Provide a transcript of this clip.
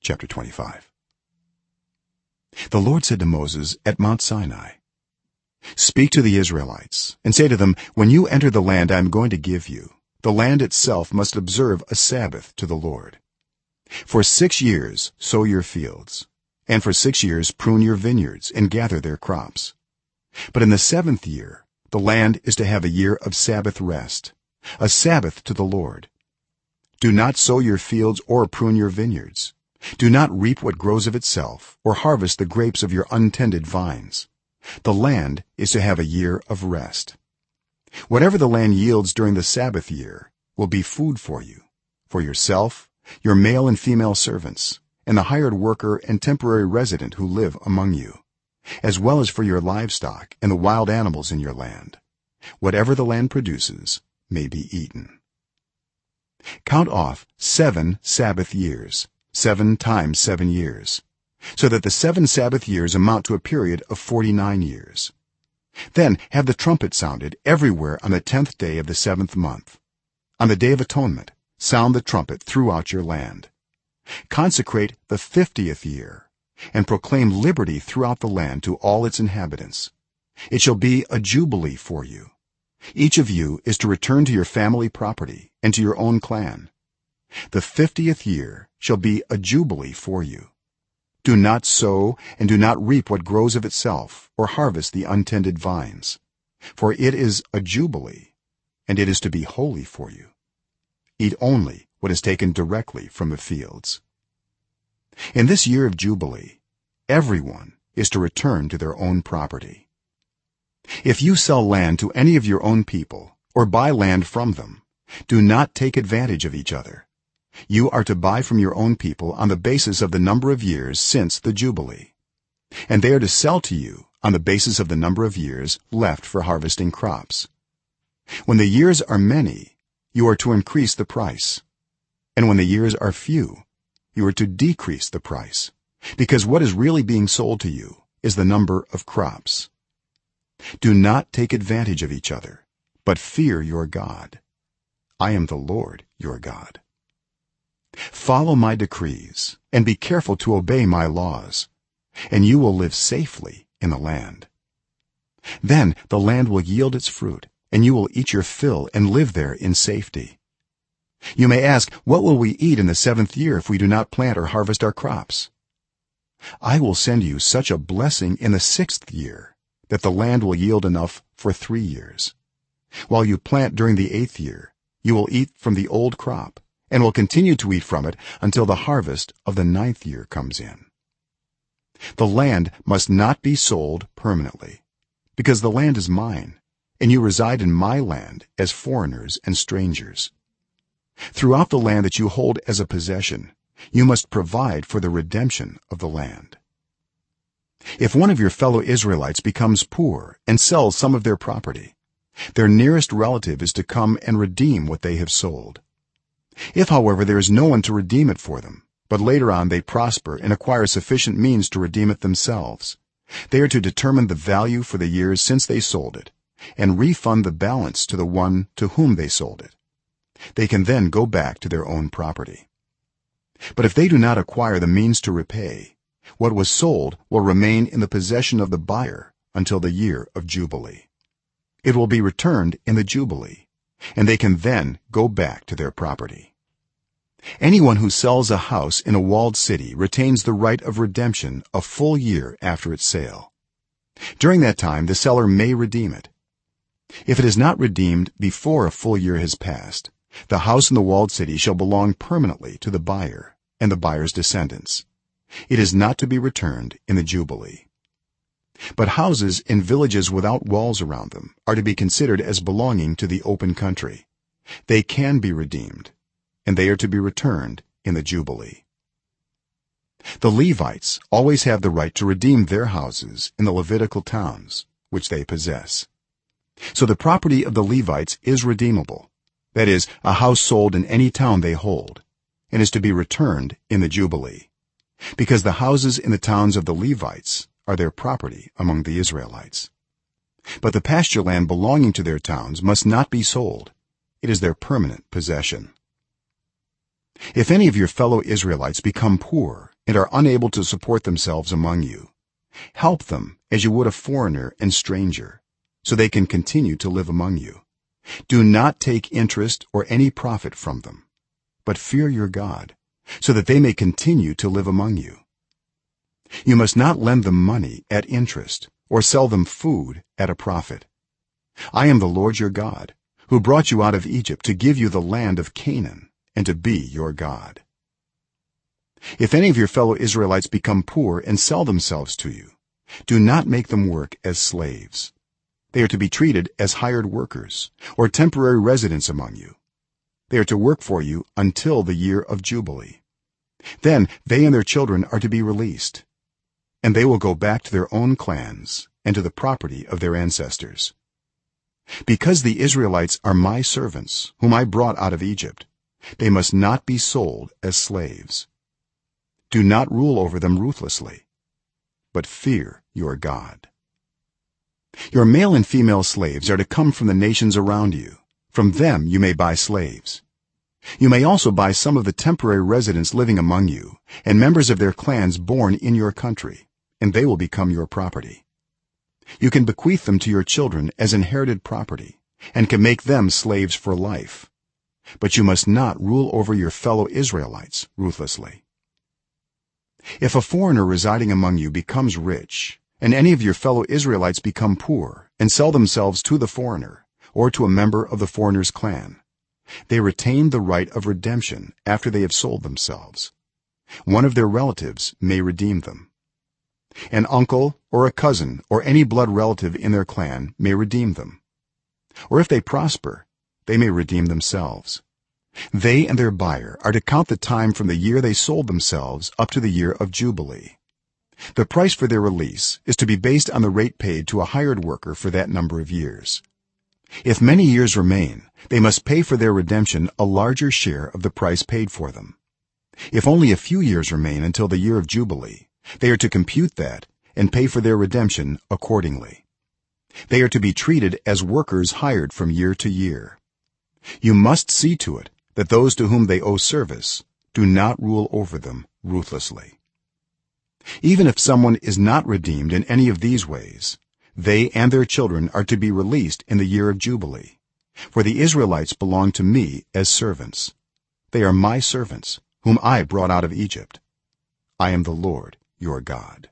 chapter 25 the lord said to moses at mount sinai speak to the israelites and say to them when you enter the land i am going to give you the land itself must observe a sabbath to the lord. For 6 years sow your fields and for 6 years prune your vineyards and gather their crops. But in the 7th year the land is to have a year of sabbath rest a sabbath to the lord. Do not sow your fields or prune your vineyards do not reap what grows of itself or harvest the grapes of your untended vines. The land is to have a year of rest. Whatever the land yields during the sabbath year will be food for you for yourself your male and female servants and the hired worker and temporary resident who live among you as well as for your livestock and the wild animals in your land. Whatever the land produces may be eaten. Count off 7 sabbath years 7 times 7 years so that the 7 sabbath years amount to a period of 49 years. Then have the trumpet sounded everywhere on the 10th day of the 7th month. On the day of atonement sound the trumpet throughout your land. Consecrate the 50th year and proclaim liberty throughout the land to all its inhabitants. It shall be a jubilee for you. Each of you is to return to your family property and to your own clan the 50th year shall be a jubilee for you. Do not sow and do not reap what grows of itself or harvest the untended vines for it is a jubilee and it is to be holy for you. Eat only what is taken directly from the fields. In this year of jubilee everyone is to return to their own property. If you sell land to any of your own people or buy land from them do not take advantage of each other you are to buy from your own people on the basis of the number of years since the jubilee. And they are to sell to you on the basis of the number of years left for harvesting crops. When the years are many you are to increase the price. And when the years are few you are to decrease the price. Because what is really being sold to you is the number of crops. Do not take advantage of each other but fear your god. I am the lord your god follow my decrees and be careful to obey my laws and you will live safely in the land. Then the land will yield its fruit and you will eat your fill and live there in safety. You may ask what will we eat in the 7th year if we do not plant or harvest our crops? I will send you such a blessing in the 6th year that the land will yield enough for 3 years. While you plant during the 8th year you will eat from the old crop and will continue to eat from it until the harvest of the ninth year comes in. The land must not be sold permanently because the land is mine and you reside in my land as foreigners and strangers. Throughout the land that you hold as a possession you must provide for the redemption of the land. If one of your fellow israelites becomes poor and sells some of their property their nearest relative is to come and redeem what they have sold if however there is no one to redeem it for them but later on they prosper and acquire sufficient means to redeem it themselves. They are to determine the value for the years since they sold it and refund the balance to the one to whom they sold it. They can then go back to their own property. But if they do not acquire the means to repay what was sold will remain in the possession of the buyer until the year of jubilee. It will be returned in the jubilee and they can then go back to their property anyone who sells a house in a walled city retains the right of redemption a full year after its sale. During that time the seller may redeem it. If it is not redeemed before a full year has passed the house in the walled city shall belong permanently to the buyer and the buyer's descendants. It is not to be returned in the jubilee. But houses in villages without walls around them are to be considered as belonging to the open country. They can be redeemed and they are to be returned in the jubilee. The levites always have the right to redeem their houses in the levitical towns which they possess. So the property of the levites is redeemable. That is a house sold in any town they hold and is to be returned in the jubilee. Because the houses in the towns of the levites are their property among the israelites. But the pasture land belonging to their towns must not be sold. It is their permanent possession if any of your fellow israelites become poor and are unable to support themselves among you help them as you would a foreigner and stranger so they can continue to live among you. Do not take interest or any profit from them but fear your god so that they may continue to live among you. You must not lend them money at interest or sell them food at a profit. I am the lord your god who brought you out of egypt to give you the land of canaan and to be your god. If any of your fellow israelites become poor and sell themselves to you do not make them work as slaves. They are to be treated as hired workers or temporary residents among you. They are to work for you until the year of jubilee. Then they and their children are to be released and they will go back to their own clans and to the property of their ancestors. Because the israelites are my servants whom i brought out of egypt they must not be sold as slaves. Do not rule over them ruthlessly but fear your god. Your male and female slaves are to come from the nations around you. From them you may buy slaves. You may also buy some of the temporary residents living among you and members of their clans born in your country and they will become your property. You can bequeath them to your children as inherited property and can make them slaves for life but you must not rule over your fellow israelites ruthlessly. If a foreigner residing among you becomes rich and any of your fellow israelites become poor and sell themselves to the foreigner or to a member of the foreigner's clan they retain the right of redemption after they have sold themselves. One of their relatives may redeem them. An uncle or a cousin or any blood relative in their clan may redeem them. Or if they prosper they may redeem themselves. They and their buyer are to count the time from the year they sold themselves up to the year of jubilee. The price for their release is to be based on the rate paid to a hired worker for that number of years. If many years remain they must pay for their redemption a larger share of the price paid for them. If only a few years remain until the year of jubilee they are to compute that and pay for their redemption accordingly. They are to be treated as workers hired from year to year you must see to it that those to whom they owe service do not rule over them ruthlessly. Even if someone is not redeemed in any of these ways they and their children are to be released in the year of jubilee. For the israelites belong to me as servants. They are my servants whom i brought out of egypt. I am the lord your god